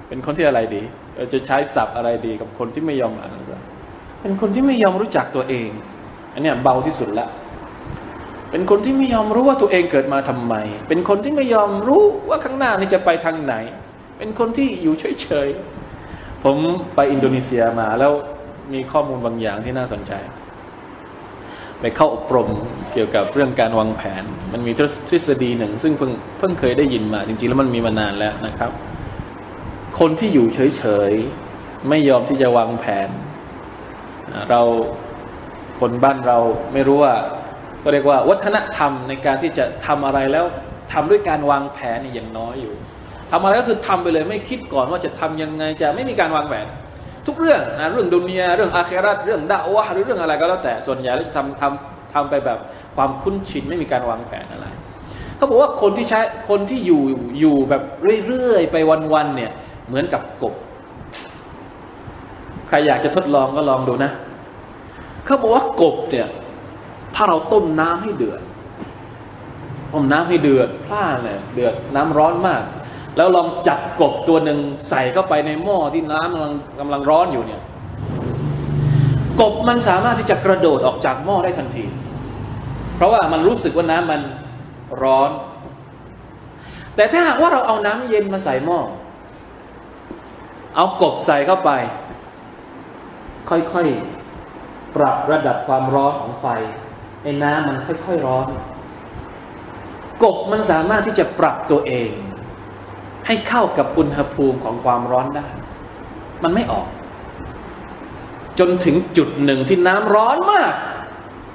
เป็นคนที่อะไรดีจะใช้ศัพท์อะไรดีกับคนที่ไม่ยอมอ่านเป็นคนที่ไม่ยอมรู้จักตัวเอง อันนี้เบาที่สุดละเป็นคนที่ไม่ยอมรู้ว่าตัวเองเกิดมาทำไม เป็นคนที่ไม่ยอมรู้ว่าข้างหน้านี่จะไปทางไหน เป็นคนที่อยู่เฉยๆผมไปอินโดนีเซียมาแล้วมีข้อมูลบางอย่างที่น่าสนใจ ไปเข้าอบรมเกี่ยวกับเรื่องการวางแผน มันมีทฤษฎีหนึ่ง ซึ่งเพิ่งเพิ่งเคยได้ยินมา จริงๆแล้วมันมีมานานแล้วนะครับ คนที่อยู่เฉยๆไม่ยอมที่จะวางแผน เรา คนบ้านเราไม่รู้ว่าก็เรียกว่าวัฒนธรรมในการที่จะทำอะไรแล้วทำด้วยการวางแผนอย่างน้อยอยู่ทำอะไรก็คือทำไปเลยไม่คิดก่อนว่าจะทำยังไงจะไม่มีการวางแผน ทุกเรื่องนะเรื่องดุนียเรื่องอาเคราตเรื่องดะวะหรือเรื่องอะไรก็แล้วแต่ส่วนใหญ่เราจะทำทำทำไปแบบความคุ้นชินไม่มีการวางแผนอะไรเขาบอกว่าคนที่ใช้คนที่อยู่อยู่แบบเรื่อยๆไปวันๆเนี่ยเหมือนกับกบ ใครอยากจะทดลองก็ลองดูนะ เขาบอกว่ากบเนี่ย ถ้าเราต้มน้ำให้เดือด ต้มน้ำให้เดือดพล่าเลยเดือดน้ำร้อนมาก แล้วลองจับกบตัวหนึ่งใส่เข้าไปในหม้อที่น้ำกำลังกำลังร้อนอยู่เนี่ย กบมันสามารถที่จะกระโดดออกจากหม้อได้ทันที เพราะว่ามันรู้สึกว่าน้ำมันร้อน แต่ถ้าหากว่าเราเอาน้ำเย็นมาใส่หม้อ เอากบใส่เข้าไป ค่อยๆ ปรับระดับความร้อนของไฟไอ้น้ำมันค่อยๆร้อน กบมันสามารถที่จะปรับตัวเอง ให้เข้ากับอุณหภูมิของความร้อนได้ มันไม่ออก จนถึงจุดหนึ่งที่น้ำร้อนมาก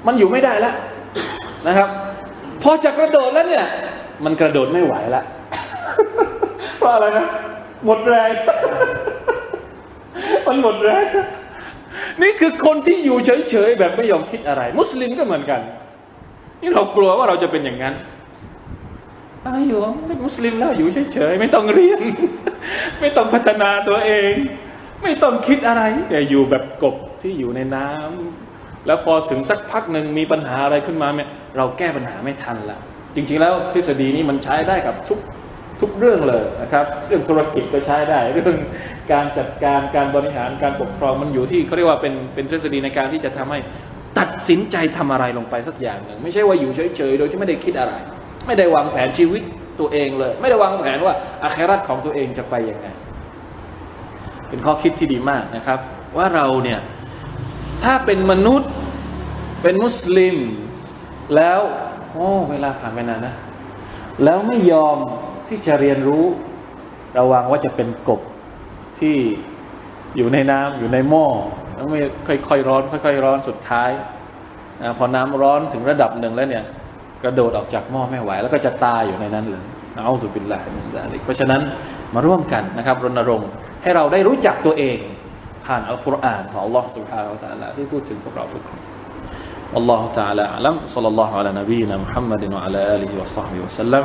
มันอยู่ไม่ได้แล้วนะครับ พอจะกระโดดแล้วเนี่ย มันกระโดดไม่ไหวแล้วเพราะอะไรนะหมดแรง มันหมดแรง นี่คือคนที่อยู่เฉยๆแบบไม่ยอมคิดอะไร มุสลิมก็เหมือนกัน นี่เรากลัวว่าเราจะเป็นอย่างนั้นอาอยู่เป็นมุสลิมแล้วอยู่เฉยๆไม่ต้องเรียน ไม่ต้องพัฒนาตัวเอง ไม่ต้องคิดอะไรแต่อยู่แบบกบที่อยู่ในน้ำแล้วพอถึงสักพักหนึ่งมีปัญหาอะไรขึ้นมาเนี่ยเราแก้ปัญหาไม่ทันละจริงๆแล้วทฤษฎีนี้มันใช้ได้กับทุก ทุกเรื่องเลยนะครับ เรื่องธุรกิจก็ใช้ได้ เรื่องการจัดการการบริหารการปกครองมันอยู่ที่เขาเรียกว่าเป็นเป็นทฤษฎีในการที่จะทำให้ตัดสินใจทำอะไรลงไปสักอย่างหนึ่งไม่ใช่ว่าอยู่เฉยๆโดยที่ไม่ได้คิดอะไร ไม่ได้วางแผนชีวิตตัวเองเลย ไม่ได้วางแผนว่าอาคราตของตัวเองจะไปยังไงเป็นข้อคิดที่ดีมากนะครับ ว่าเราเนี่ยถ้าเป็นมนุษย์เป็นมุสลิม แล้วโอ้เวลาผ่านไปนานนะ แล้วไม่ยอม ที่จะเรียนรู้ ระวังว่าจะเป็นกบที่อยู่ในน้ำอยู่ในหม้อแล้วไม่ค่อยๆร้อน ค่อยๆร้อนสุดท้ายอพอน้ำร้อนถึงระดับหนึ่งแล้วเนี่ยกระโดดออกจากหม้อไม่ไหว แล้วก็จะตายอยู่ในนั้นเลยเอาสุบินละมินซาลิกเพราะฉะนั้นมาร่วมกันนะครับรณรงค์ให้เราได้รู้จักตัวเอง ผ่านอัลกุรอานของ Allah سبحانه และ تعالى ที่พูดถึงพวกเราทุกคน والله تعالى أعلم صلى الله على نبينا محمد وعلى آله وصحبه وسلم